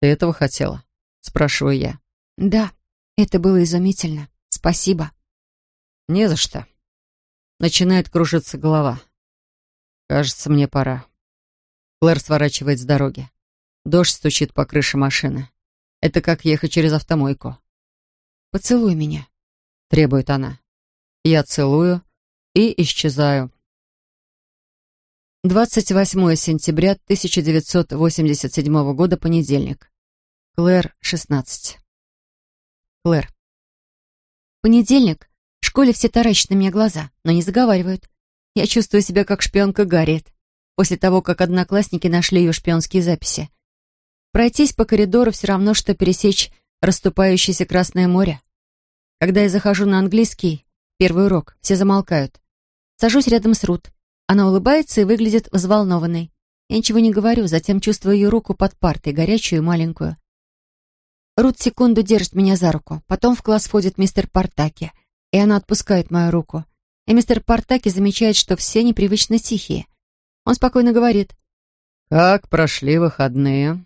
«Ты этого хотела?» — спрашиваю я. «Да, это было изумительно. Спасибо». «Не за что». Начинает кружиться голова. «Кажется, мне пора». Клэр сворачивает с дороги. Дождь стучит по крыше машины. Это как ехать через автомойку. «Поцелуй меня», — требует она. Я целую и исчезаю. 28 сентября 1987 года, понедельник. Клэр, 16. Клэр. Понедельник. В школе все таращат на меня глаза, но не заговаривают. Я чувствую себя как шпионка Гарриет после того, как одноклассники нашли ее шпионские записи. Пройтись по коридору все равно, что пересечь расступающееся Красное море. Когда я захожу на английский, первый урок, все замолкают. Сажусь рядом с Рут. Она улыбается и выглядит взволнованной. Я ничего не говорю, затем чувствую ее руку под партой, горячую и маленькую. Рут секунду держит меня за руку. Потом в класс входит мистер Партаки, и она отпускает мою руку. И мистер Партаки замечает, что все непривычно тихие. Он спокойно говорит. «Как прошли выходные?»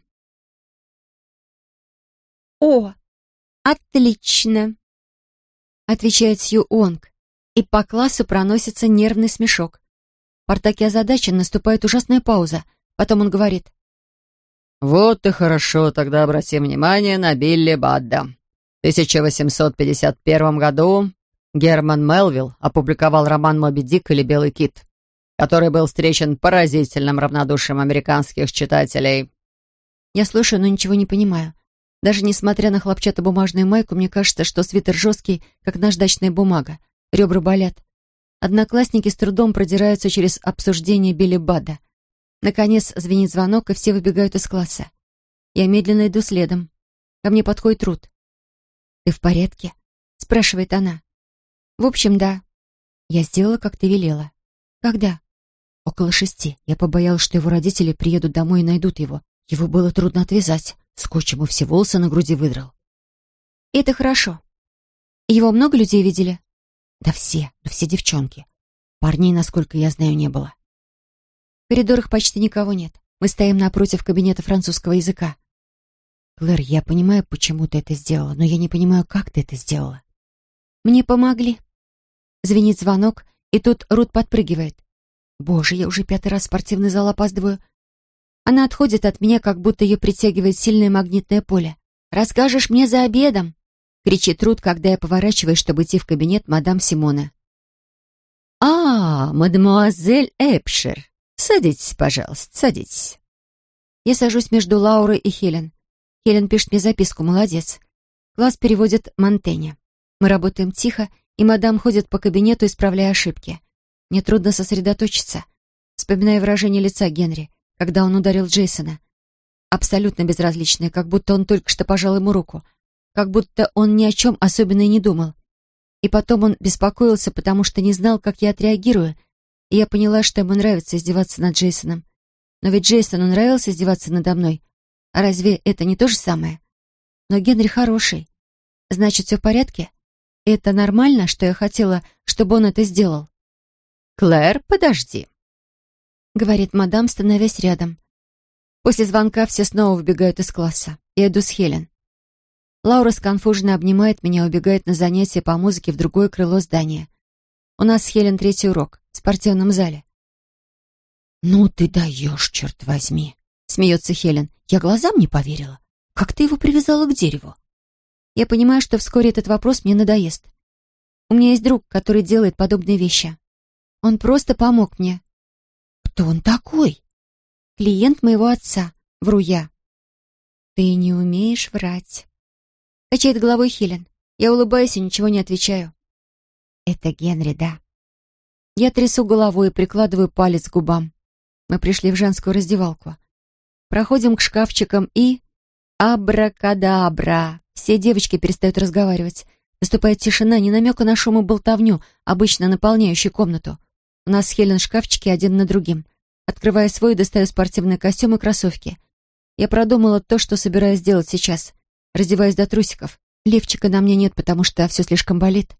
«О, отлично!» Отвечает Сью Онг, и по классу проносится нервный смешок. Партаки озадачен, наступает ужасная пауза. Потом он говорит. «Вот и хорошо, тогда обрати внимание на Билли Бадда. В 1851 году Герман Мелвилл опубликовал роман «Моби Дик» или «Белый кит» который был встречен поразительным равнодушием американских читателей. Я слушаю, но ничего не понимаю. Даже несмотря на хлопчатобумажную майку, мне кажется, что свитер жесткий, как наждачная бумага. Ребра болят. Одноклассники с трудом продираются через обсуждение Билли Бада. Наконец звенит звонок, и все выбегают из класса. Я медленно иду следом. Ко мне подходит Рут. «Ты в порядке?» — спрашивает она. «В общем, да. Я сделала, как ты велела». «Когда?» «Около шести. Я побоялась, что его родители приедут домой и найдут его. Его было трудно отвязать. Скотч ему все волосы на груди выдрал». «Это хорошо. Его много людей видели?» «Да все, да все девчонки. Парней, насколько я знаю, не было». В коридорах почти никого нет. Мы стоим напротив кабинета французского языка. «Клэр, я понимаю, почему ты это сделала, но я не понимаю, как ты это сделала». «Мне помогли». Звенит звонок, и тут Рут подпрыгивает. «Боже, я уже пятый раз в спортивный зал опаздываю». Она отходит от меня, как будто ее притягивает сильное магнитное поле. «Расскажешь мне за обедом?» кричит Рут, когда я поворачиваюсь, чтобы идти в кабинет мадам Симона. «А, мадемуазель Эпшер, садитесь, пожалуйста, садитесь». Я сажусь между Лаурой и Хелен. Хелен пишет мне записку, молодец. Класс переводит Монтене. Мы работаем тихо, и мадам ходит по кабинету, исправляя ошибки. Мне трудно сосредоточиться. Вспоминаю выражение лица Генри, когда он ударил Джейсона. Абсолютно безразличное, как будто он только что пожал ему руку — как будто он ни о чем особенно и не думал. И потом он беспокоился, потому что не знал, как я отреагирую, и я поняла, что ему нравится издеваться над Джейсоном. Но ведь Джейсону нравилось издеваться надо мной. А разве это не то же самое? Но Генри хороший. Значит, все в порядке? Это нормально, что я хотела, чтобы он это сделал? «Клэр, подожди», — говорит мадам, становясь рядом. После звонка все снова выбегают из класса. Я иду с Хелен. Лаура сконфуженно обнимает меня и убегает на занятия по музыке в другое крыло здания. У нас с Хелен третий урок в спортивном зале. «Ну ты даешь, черт возьми!» — смеется Хелен. «Я глазам не поверила. Как ты его привязала к дереву?» Я понимаю, что вскоре этот вопрос мне надоест. У меня есть друг, который делает подобные вещи. Он просто помог мне. «Кто он такой?» «Клиент моего отца», — вру я. «Ты не умеешь врать», Качает головой Хелен. Я улыбаюсь и ничего не отвечаю. Это Генри, да? Я трясу головой и прикладываю палец к губам. Мы пришли в женскую раздевалку. Проходим к шкафчикам и... Абракадабра! Все девочки перестают разговаривать. Наступает тишина, не намека на шум и болтовню, обычно наполняющую комнату. У нас с Хелен шкафчики один на другим. Открывая свой, достаю спортивный костюм и кроссовки. Я продумала то, что собираюсь сделать сейчас — раздеваюсь до трусиков. Лифчика на мне нет, потому что все слишком болит.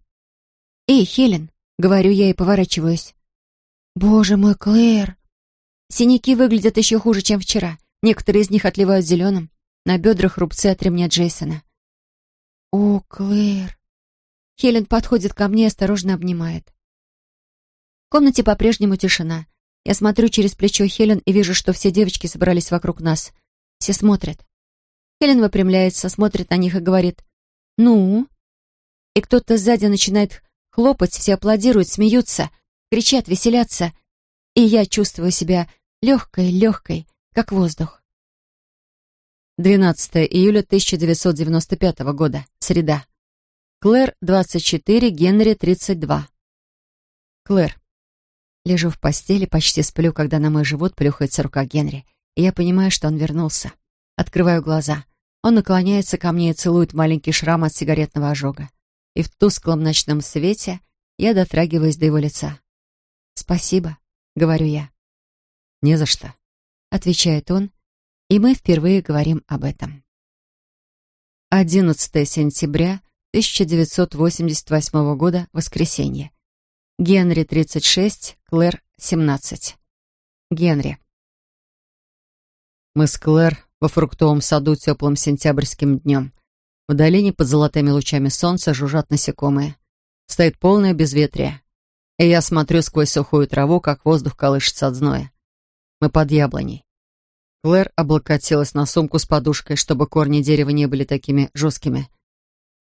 «Эй, Хелен!» — говорю я и поворачиваюсь. «Боже мой, Клэр!» Синяки выглядят еще хуже, чем вчера. Некоторые из них отливают зеленым. На бедрах рубцы от ремня Джейсона. «О, Клэр!» Хелен подходит ко мне и осторожно обнимает. В комнате по-прежнему тишина. Я смотрю через плечо Хелен и вижу, что все девочки собрались вокруг нас. Все смотрят. Хелен выпрямляется, смотрит на них и говорит «Ну?» И кто-то сзади начинает хлопать, все аплодируют, смеются, кричат, веселятся. И я чувствую себя легкой-легкой, как воздух. 12 июля 1995 года. Среда. Клэр, 24, Генри, 32. Клэр. Лежу в постели, почти сплю, когда на мой живот плюхается рука Генри, и я понимаю, что он вернулся. Открываю глаза. Он наклоняется ко мне и целует маленький шрам от сигаретного ожога. И в тусклом ночном свете я дотрагиваюсь до его лица. «Спасибо», — говорю я. «Не за что», — отвечает он, и мы впервые говорим об этом. 11 сентября 1988 года, воскресенье. Генри, 36, Клэр, 17. Генри. Мы с Клэр во фруктовом саду теплым сентябрьским днем. В долине под золотыми лучами солнца жужжат насекомые. Стоит полное безветрие. И я смотрю сквозь сухую траву, как воздух колышется от зноя. Мы под яблоней. Клэр облокотилась на сумку с подушкой, чтобы корни дерева не были такими жесткими.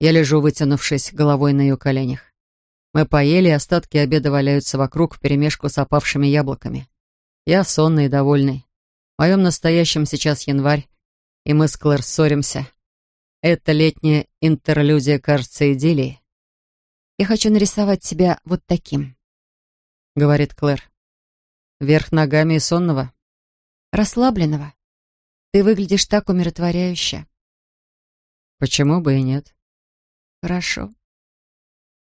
Я лежу, вытянувшись головой на ее коленях. Мы поели, и остатки обеда валяются вокруг вперемешку с опавшими яблоками. Я сонный и довольный. В моем настоящем сейчас январь. и мы с Клэр ссоримся. Это летняя интерлюдия кажется идиллией. «Я хочу нарисовать себя вот таким», — говорит Клэр. «Вверх ногами и сонного?» «Расслабленного. Ты выглядишь так умиротворяюще». «Почему бы и нет?» «Хорошо».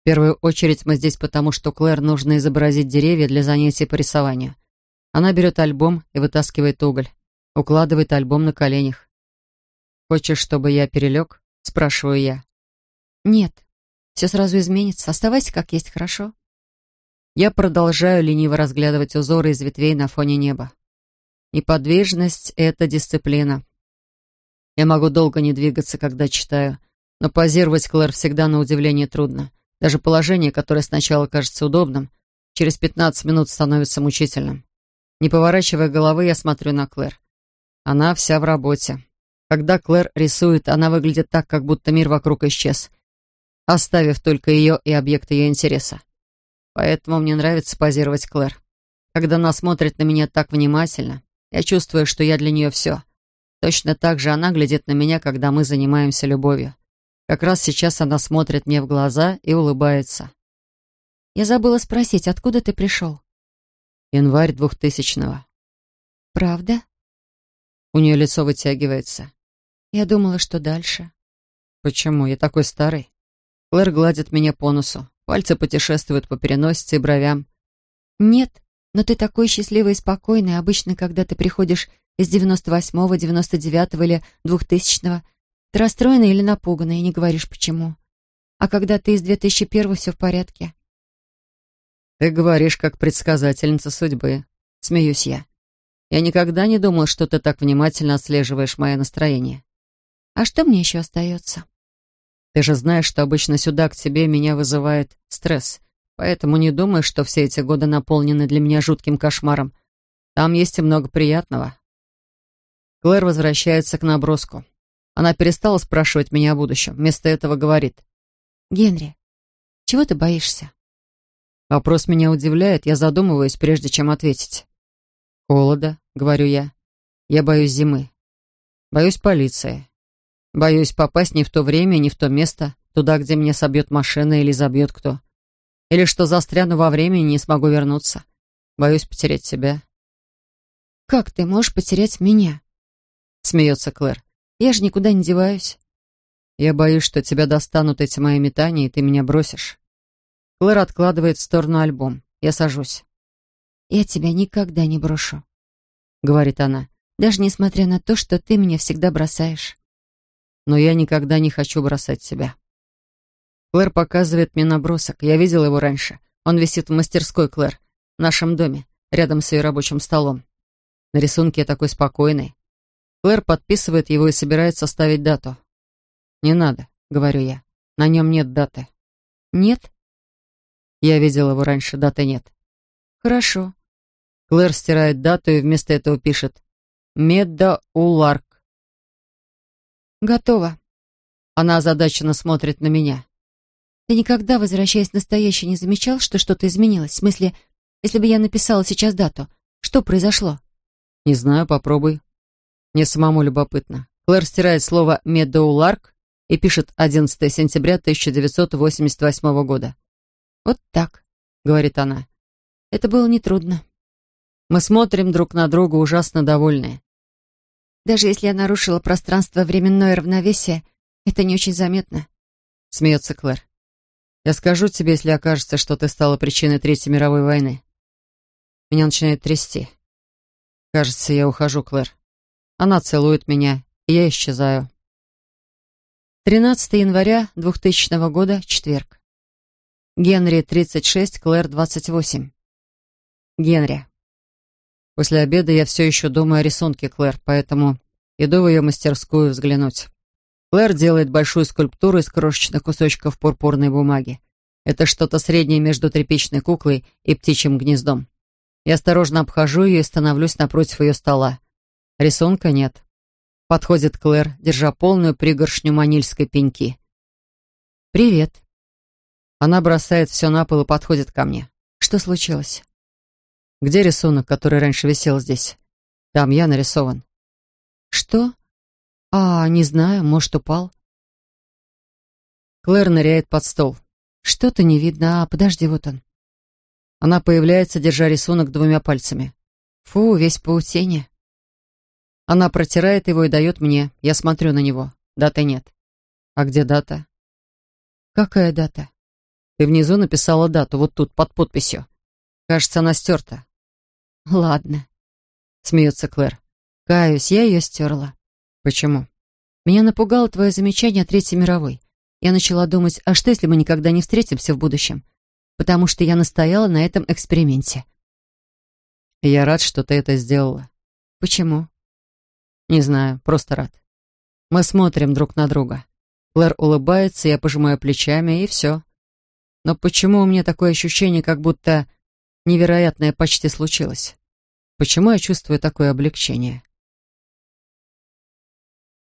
В первую очередь мы здесь потому, что Клэр нужно изобразить деревья для занятий по рисованию. Она берет альбом и вытаскивает уголь. Укладывает альбом на коленях. «Хочешь, чтобы я перелег?» — спрашиваю я. «Нет, все сразу изменится. Оставайся как есть, хорошо?» Я продолжаю лениво разглядывать узоры из ветвей на фоне неба. Неподвижность — это дисциплина. Я могу долго не двигаться, когда читаю, но позировать Клэр всегда на удивление трудно. Даже положение, которое сначала кажется удобным, через 15 минут становится мучительным. Не поворачивая головы, я смотрю на Клэр. Она вся в работе. Когда Клэр рисует, она выглядит так, как будто мир вокруг исчез, оставив только ее и объект ее интереса. Поэтому мне нравится позировать Клэр. Когда она смотрит на меня так внимательно, я чувствую, что я для нее все. Точно так же она глядит на меня, когда мы занимаемся любовью. Как раз сейчас она смотрит мне в глаза и улыбается. Я забыла спросить, откуда ты пришел? Январь двухтысячного. Правда? У нее лицо вытягивается. Я думала, что дальше. Почему? Я такой старый. Клэр гладит меня по носу. Пальцы путешествуют по переносице и бровям. Нет, но ты такой счастливый и спокойный. Обычно, когда ты приходишь из 98-го, 99-го или 2000-го, ты расстроена или напугана и не говоришь почему. А когда ты из 2001-го, все в порядке. «Ты говоришь, как предсказательница судьбы», — смеюсь я. «Я никогда не думал, что ты так внимательно отслеживаешь мое настроение». «А что мне еще остается?» «Ты же знаешь, что обычно сюда, к тебе, меня вызывает стресс, поэтому не думай, что все эти годы наполнены для меня жутким кошмаром. Там есть и много приятного». Клэр возвращается к наброску. Она перестала спрашивать меня о будущем, вместо этого говорит. «Генри, чего ты боишься?» Вопрос меня удивляет, я задумываюсь, прежде чем ответить. «Холода», — говорю я. «Я боюсь зимы. Боюсь полиции. Боюсь попасть не в то время, не в то место, туда, где меня собьет машина или забьет кто. Или что застряну во времени и не смогу вернуться. Боюсь потерять себя». «Как ты можешь потерять меня?» — смеется Клэр. «Я же никуда не деваюсь». «Я боюсь, что тебя достанут эти мои метания, и ты меня бросишь». Клэр откладывает в сторону альбом. Я сажусь. «Я тебя никогда не брошу», — говорит она. «Даже несмотря на то, что ты меня всегда бросаешь». «Но я никогда не хочу бросать тебя». Клэр показывает мне набросок. Я видел его раньше. Он висит в мастерской Клэр, в нашем доме, рядом с ее рабочим столом. На рисунке я такой спокойный. Клэр подписывает его и собирается ставить дату. «Не надо», — говорю я. «На нем нет даты». «Нет?» Я видел его раньше, даты нет. Хорошо. Клэр стирает дату и вместо этого пишет «Медда Уларк». Готово. Она озадаченно смотрит на меня. Ты никогда, возвращаясь в настоящее, не замечал, что что-то изменилось? В смысле, если бы я написала сейчас дату, что произошло? Не знаю, попробуй. Мне самому любопытно. Клэр стирает слово «Медоуларк» и пишет 11 сентября 1988 года. «Вот так», — говорит она. «Это было нетрудно». Мы смотрим друг на друга, ужасно довольные. «Даже если я нарушила пространство-временное равновесие, это не очень заметно», — смеется Клэр. «Я скажу тебе, если окажется, что ты стала причиной Третьей мировой войны». Меня начинает трясти. Кажется, я ухожу, Клэр. Она целует меня, и я исчезаю. 13 января 2000 года, четверг. Генри, 36, Клэр, 28. Генри. После обеда я все еще думаю о рисунке Клэр, поэтому иду в ее мастерскую взглянуть. Клэр делает большую скульптуру из крошечных кусочков пурпурной бумаги. Это что-то среднее между тряпичной куклой и птичьим гнездом. Я осторожно обхожу ее и становлюсь напротив ее стола. Рисунка нет. Подходит Клэр, держа полную пригоршню манильской пеньки. «Привет», она бросает все на пол и подходит ко мне. Что случилось? Где рисунок, который раньше висел здесь? Там я нарисован. Что? А, не знаю, может, упал. Клэр ныряет под стол. Что-то не видно. А, подожди, вот он. Она появляется, держа рисунок двумя пальцами. Фу, весь паутине. Она протирает его и дает мне. Я смотрю на него. Даты нет. А где дата? Какая дата? Ты внизу написала дату, вот тут, под подписью. Кажется, она стерта. Ладно. Смеется Клэр. Каюсь, я ее стерла. Почему? Меня напугало твое замечание о Третьей мировой. Я начала думать, а что, если мы никогда не встретимся в будущем? Потому что я настояла на этом эксперименте. Я рад, что ты это сделала. Почему? Не знаю, просто рад. Мы смотрим друг на друга. Клэр улыбается, я пожимаю плечами, и все. Но почему у меня такое ощущение, как будто невероятное почти случилось? Почему я чувствую такое облегчение?